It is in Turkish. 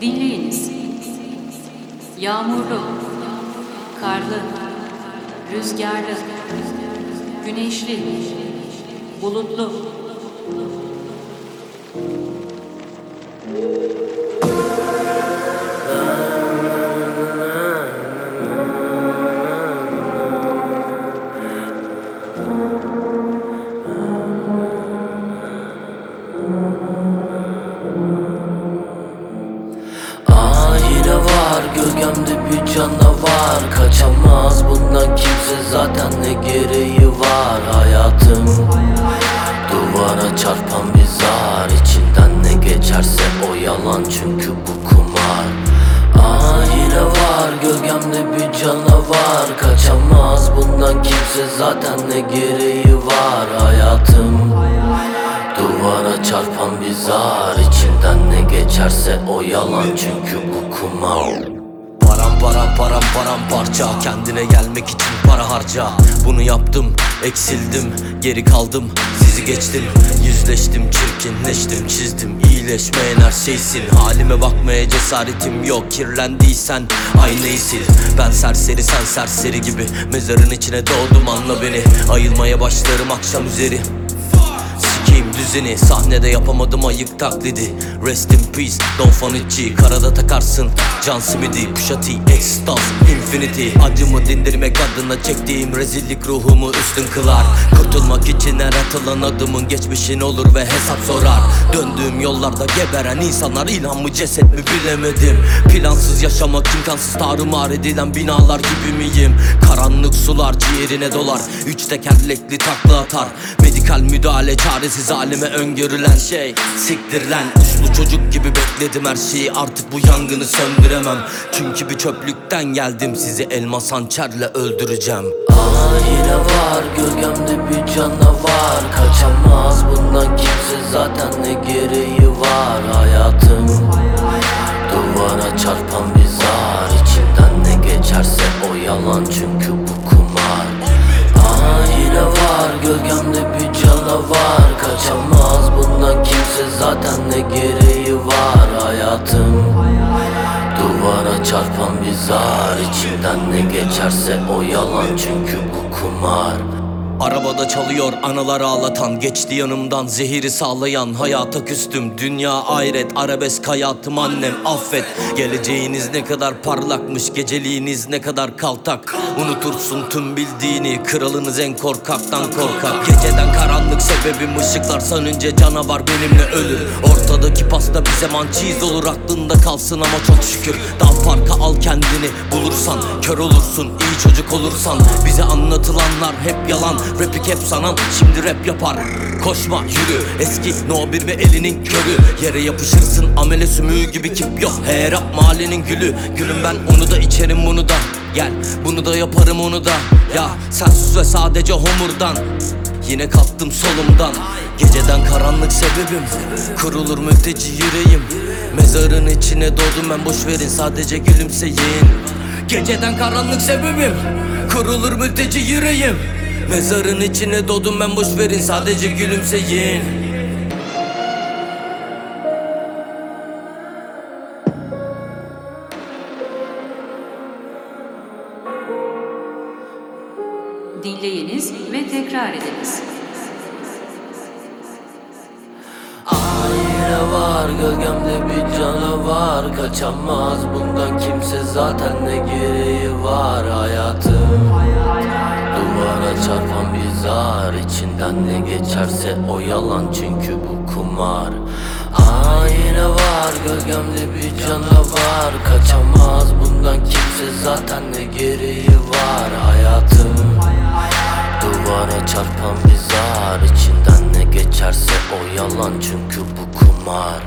Dinleyiniz. Yağmurlu, karlı, rüzgarlı, güneşli, bulutlu. Canavar Kaçamaz. Bundan kimse zaten ne gereği var? Hayatım duvara çarpan bir zar. İçinden ne geçerse o yalan. Çünkü bu kumar Aa yine var. Gölgemde bir canavar. Kaçamaz. Bundan kimse zaten ne gereği var? Hayatım Duvara çarpan bir zar. İçinden ne geçerse o yalan. Çünkü bu kumar Param param param parça Kendine gelmek için para harca. Bunu yaptım eksildim Geri kaldım sizi geçtim. Yüzleştim çirkinleştim çizdim. İyileşmeyen her şeysin. Halime bakmaya cesaretim yok. Kirlendiysen aynayı sil. Ben serseri sen serseri gibi Mezarın içine doğdum. Anla beni. Ayılmaya başlarım akşam üzeri Düzeni Sahnede yapamadım ayık taklidi. Rest in peace Don Fanucci. Karada takarsın Can Smith'i. T Extaz Infinity. Acımı dindirmek adına çektiğim rezillik ruhumu üstün kılar. Kurtulmak için her atılan adımın geçmişin olur ve hesap sorar. Döndüğüm yollarda geberen insanlar ilham mı ceset mi bilemedim. Plansız yaşamak imkansız tarumar edilen binalar gibi miyim? Karanlık sular ciğerine dolar. Üç tekerlekli takla atar Medikal müdahale çaresiz halime öngörülen şey. Siktir lan uslu çocuk gibi bekledim her şeyi. Artık bu yangını söndüremem. Çünkü bir çöplükten geldim Sizi elmas hançerle öldüreceğim. Aa yine var gölgemde bir canavar Kaçamaz bundan kimse zaten ne gereği var? Hayatım duvara çarpan bir zar. İçinden ne geçerse o yalan. Çünkü canavar Kaçamaz. Bundan kimse zaten ne gereği var Hayatım. Duvara çarpan bir zar içinden ne geçerse o yalan. Çünkü bu kumar Arabada çalıyor anılar ağlatan Geçti yanımdan zehiri sağlayan Hayata küstüm dünya ahiret Arabesk hayatım annem affet. Geleceğiniz ne kadar parlakmış Geceliğiniz ne kadar kaltak. Unutursun tüm bildiğini Kralınız en korkaktan korkak. Geceden karanlık sebebim ışıklar sönünce canavar benimle ölür. Ortadaki pasta zaman cheese olur Aklında kalsın ama çok şükür. Dal parka al kendini bulursan Kör olursun iyi çocuk olursan. Bize anlatılanlar hep yalan Rapik hep sanan şimdi rap yapar. Koşma yürü. Eski no 1 ve elinin körü. Yere yapışırsın amele sümüğü gibi kip yok. He rap mahallenin gülü. Gülüm ben onu da içerim bunu da. Gel bunu da yaparım onu da. Ya sen sus ve sadece homurdan. Yine kalktım solumdan. Geceden karanlık sebebim. Kurulur mülteci yüreğim. Mezarın içine doğdum ben boş verin. Sadece gülümseyin. Geceden karanlık sebebim. Kurulur mülteci yüreğim Mezarın içine doğdum ben boş verin sadece gülümseyin. Dinleyiniz ve tekrar ediniz. Aa yine var gölgemde bir canavar Kaçamaz bundan kimse zaten ne gereği var Hayatım çarpan bir zar içinden ne geçerse o yalan çünkü bu kumar. Aa yine var gölgemde bir canavar. Kaçamaz bundan kimse zaten ne gereği var? Hayatım Duvara çarpan bir zar içinden ne geçerse o yalan çünkü bu kumar